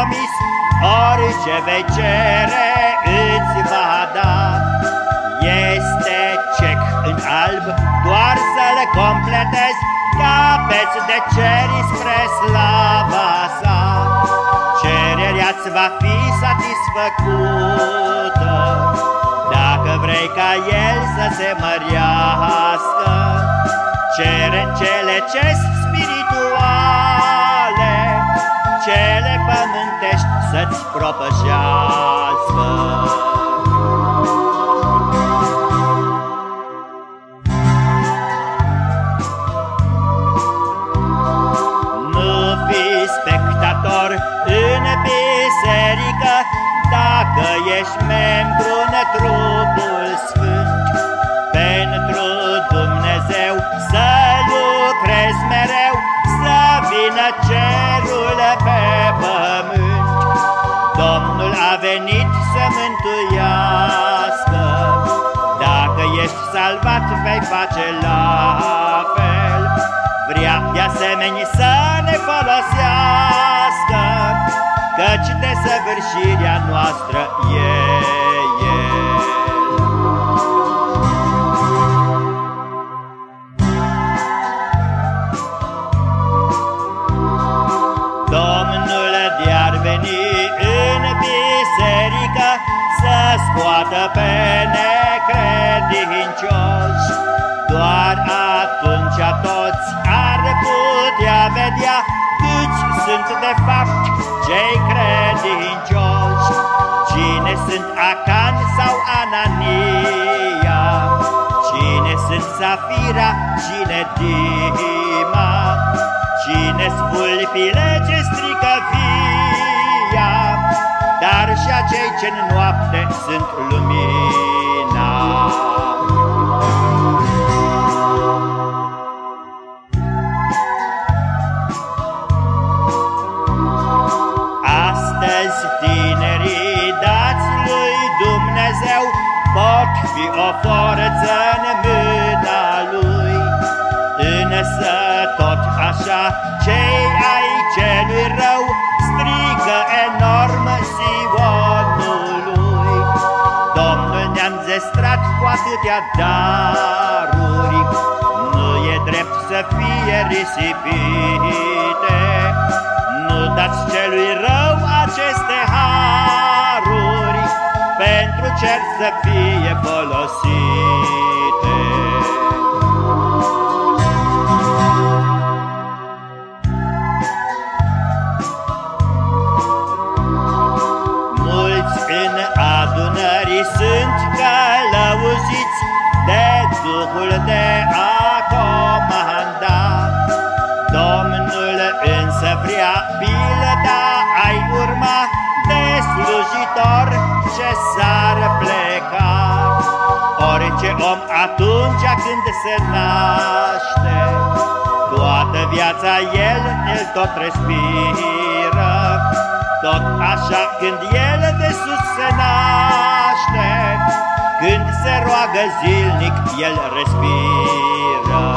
promis, orice vei cere îți va da. Este cec în alb, doar să-l completezi, capeți de ceri spre slava sa. Cererea-ți va fi satisfăcută, dacă vrei ca el să se mărească. Cere cele ce pământești să-ți propășească. Nu fi spectator în biserică dacă ești membru în trupul sfânt. Pentru Dumnezeu să lucrezi mereu, să vină cerul venit să mântuiască, dacă ești salvat vei face la fel. Vrea de asemenea să ne folosească, Căci desăvârșirea noastră e Să scoată pe necredincioși. Doar atunci toți ar putea vedea Câți sunt de fapt cei credincioși. Cine sunt Acan sau Anania? Cine sunt Safira, cine Dima Cine spulpile Dar și acei ce în noapte sunt lumina. Astăzi tinerii dați lui Dumnezeu Pot fi o forță în mâna lui. Însă tot așa cei cu atâtea daruri Nu e drept să fie risipite nu dați celui rău aceste haruri, Pentru cer să fie folosite. Vrea pilda ai urma de slujitor ce s-ar pleca. Orice om atunci când se naște, toată viața el îl tot respiră. Tot așa când el de sus se naște, când se roagă zilnic el respiră.